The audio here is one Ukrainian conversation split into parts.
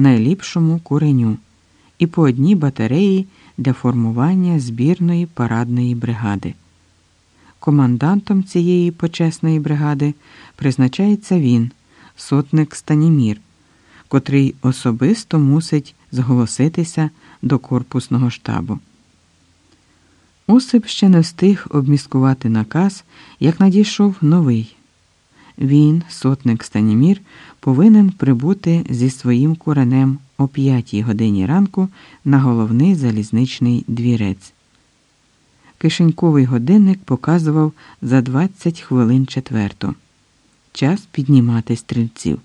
найліпшому куреню і по одній батареї для формування збірної парадної бригади. Командантом цієї почесної бригади призначається він, сотник Станімір, котрий особисто мусить зголоситися до корпусного штабу. Осип ще не встиг обміскувати наказ, як надійшов новий. Він, сотник Станімір, повинен прибути зі своїм куренем о п'ятій годині ранку на головний залізничний двірець. Кишеньковий годинник показував за 20 хвилин четверту. Час піднімати стрільців.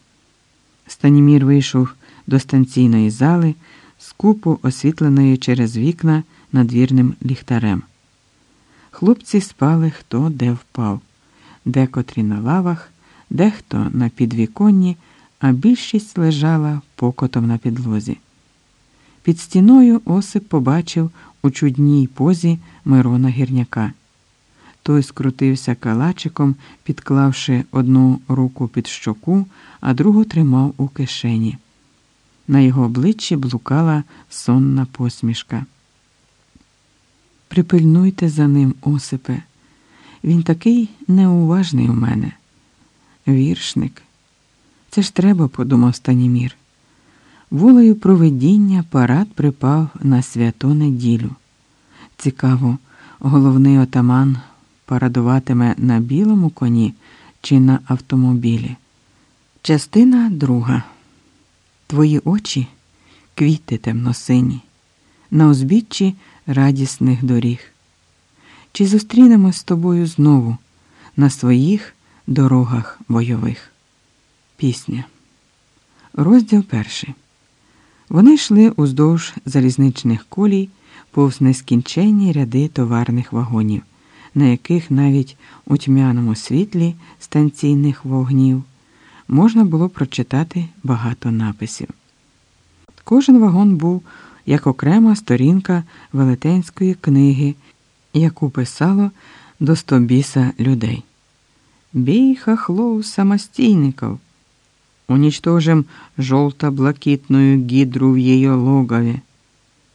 Станімір вийшов до станційної зали, скупо освітленої через вікна надвірним ліхтарем. Хлопці спали хто де впав, декотрі на лавах, дехто на підвіконні, а більшість лежала покотом на підлозі. Під стіною Осип побачив у чудній позі Мирона гірняка. Той скрутився калачиком, підклавши одну руку під щоку, а другу тримав у кишені. На його обличчі блукала сонна посмішка. Припильнуйте за ним, Осипе. Він такий неуважний у мене. Віршник. Це ж треба, подумав Станімір. Волею провидіння парад припав на святу неділю. Цікаво, головний отаман парадуватиме на білому коні чи на автомобілі. Частина друга. Твої очі квіти темносині, на узбіччі радісних доріг. Чи зустрінемось з тобою знову на своїх дорогах бойових? Пісня. Розділ перший. Вони йшли уздовж залізничних колій повз нескінченні ряди товарних вагонів, на яких навіть у тьмяному світлі станційних вогнів можна було прочитати багато написів. Кожен вагон був як окрема сторінка велетенської книги, яку писало до стобіса людей. Бей хохлов самостійников! Уничтожим желто-блакитную гидру в ее логове.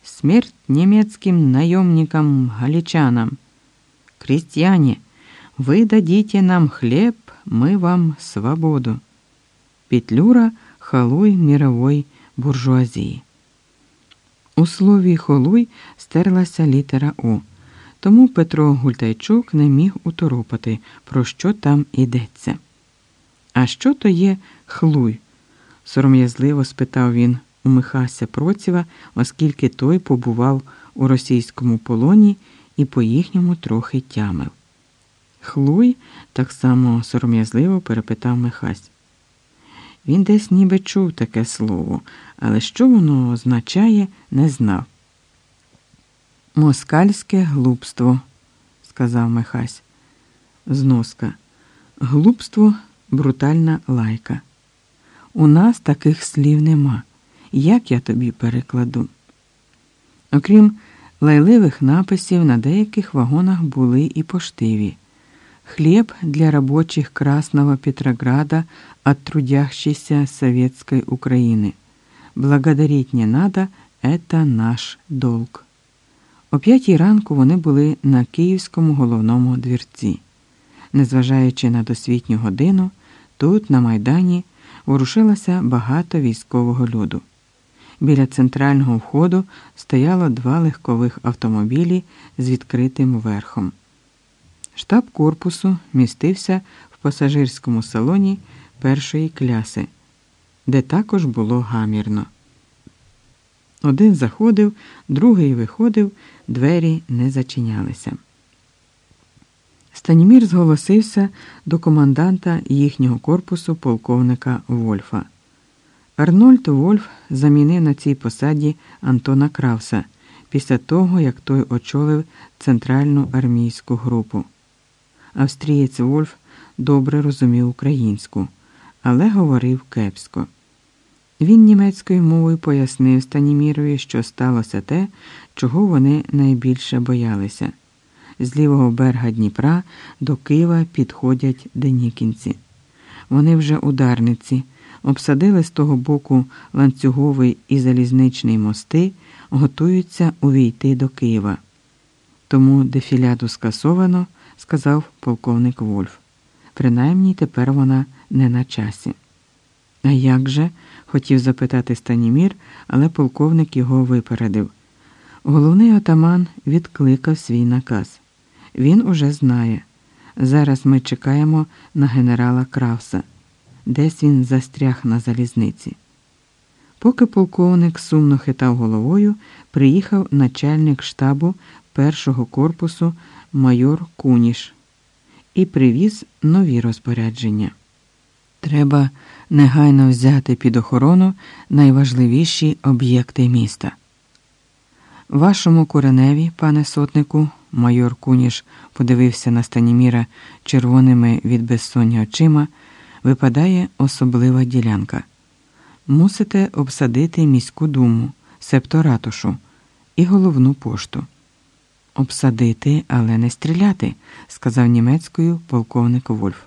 Смерть немецким наемникам-галичанам. Крестьяне, вы дадите нам хлеб, мы вам свободу. Петлюра халуй мировой буржуазії. У слові холуй стерлася літера О, тому Петро Гультайчук не міг уторопати, про що там йдеться. А що то є хлуй? сором'язливо спитав він у Михася Процєва, оскільки той побував у російському полоні і по їхньому трохи тямив. Хлуй так само сором'язливо перепитав Михась. Він десь ніби чув таке слово, але що воно означає, не знав. Москальське глупство, сказав Михась. Зноска. Глупство брутальна лайка. У нас таких слів нема. Як я тобі перекладу? Окрім лайливих написів, на деяких вагонах були і поштиві. Хлеб для рабочих Красного Петрограда от трудящейся советской Украины. Благодарить не надо, это наш долг. О п'ятій ранку вони були на київському головному двірці. Незважаючи на досвітню годину, тут, на Майдані, ворушилося багато військового люду. Біля центрального входу стояло два легкових автомобілі з відкритим верхом. Штаб корпусу містився в пасажирському салоні першої кляси, де також було гамірно. Один заходив, другий виходив, двері не зачинялися. Станімір зголосився до команданта їхнього корпусу полковника Вольфа. Арнольд Вольф замінив на цій посаді Антона Кравса після того, як той очолив центральну армійську групу. Австрієць Вольф добре розумів українську, але говорив кепсько. Він німецькою мовою пояснив Станімірові, що сталося те, чого вони найбільше боялися. З лівого берега Дніпра до Києва підходять денікінці. Вони вже ударниці, обсадили з того боку ланцюговий і залізничний мости, готуються увійти до Києва. Тому дефіляду скасовано, сказав полковник Вольф. Принаймні тепер вона не на часі. А як же? хотів запитати Станімір, але полковник його випередив. Головний отаман відкликав свій наказ. Він уже знає. Зараз ми чекаємо на генерала Кравса. Десь він застряг на залізниці. Поки полковник сумно хитав головою, приїхав начальник штабу першого корпусу майор Куніш і привіз нові розпорядження. Треба негайно взяти під охорону найважливіші об'єкти міста. Вашому куреневі, пане сотнику, майор Куніш подивився на Станіміра червоними від безсоння очима, випадає особлива ділянка. Мусите обсадити міську думу, септо ратушу і головну пошту. Обсадити, але не стріляти, сказав німецькою полковник Вольф.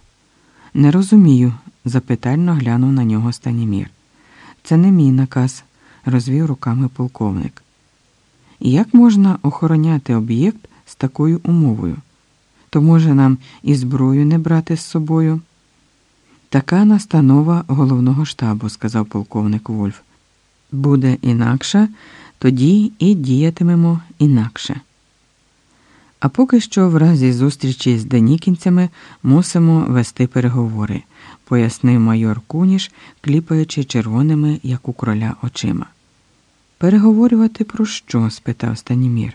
Не розумію, запитально глянув на нього Станімір. Це не мій наказ, розвів руками полковник. Як можна охороняти об'єкт з такою умовою? То може нам і зброю не брати з собою? Така настанова головного штабу, сказав полковник Вольф. Буде інакша, тоді і діятимемо інакше. А поки що, в разі зустрічі з денікінцями, мусимо вести переговори, пояснив майор Куніш, кліпаючи червоними, як у кроля, очима. Переговорювати про що? спитав Станімір.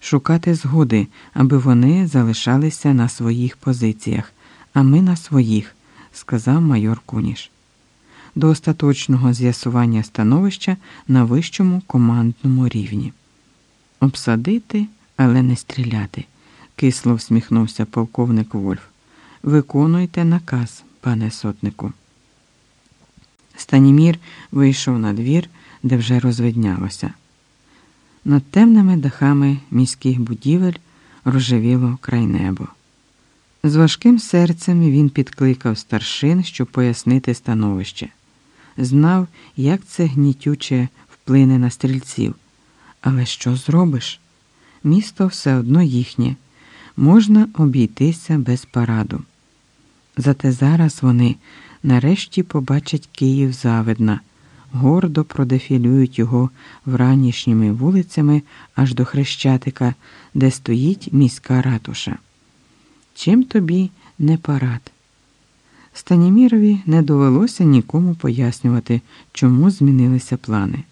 Шукати згоди, аби вони залишалися на своїх позиціях, а ми на своїх, сказав майор Куніш. До остаточного з'ясування становища на вищому командному рівні. Обсадити, але не стріляти, кисло всміхнувся полковник Вольф. Виконуйте наказ, пане сотнику. Станімір вийшов на двір, де вже розвиднялося. Над темними дахами міських будівель рожевіло край небо. З важким серцем він підкликав старшин, щоб пояснити становище. Знав, як це гнітюче вплине на стрільців. Але що зробиш? Місто все одно їхнє, можна обійтися без параду. Зате зараз вони нарешті побачать Київ завидна, гордо продефілюють його вранішніми вулицями аж до Хрещатика, де стоїть міська ратуша. Чим тобі не парад? Станімірові не довелося нікому пояснювати, чому змінилися плани.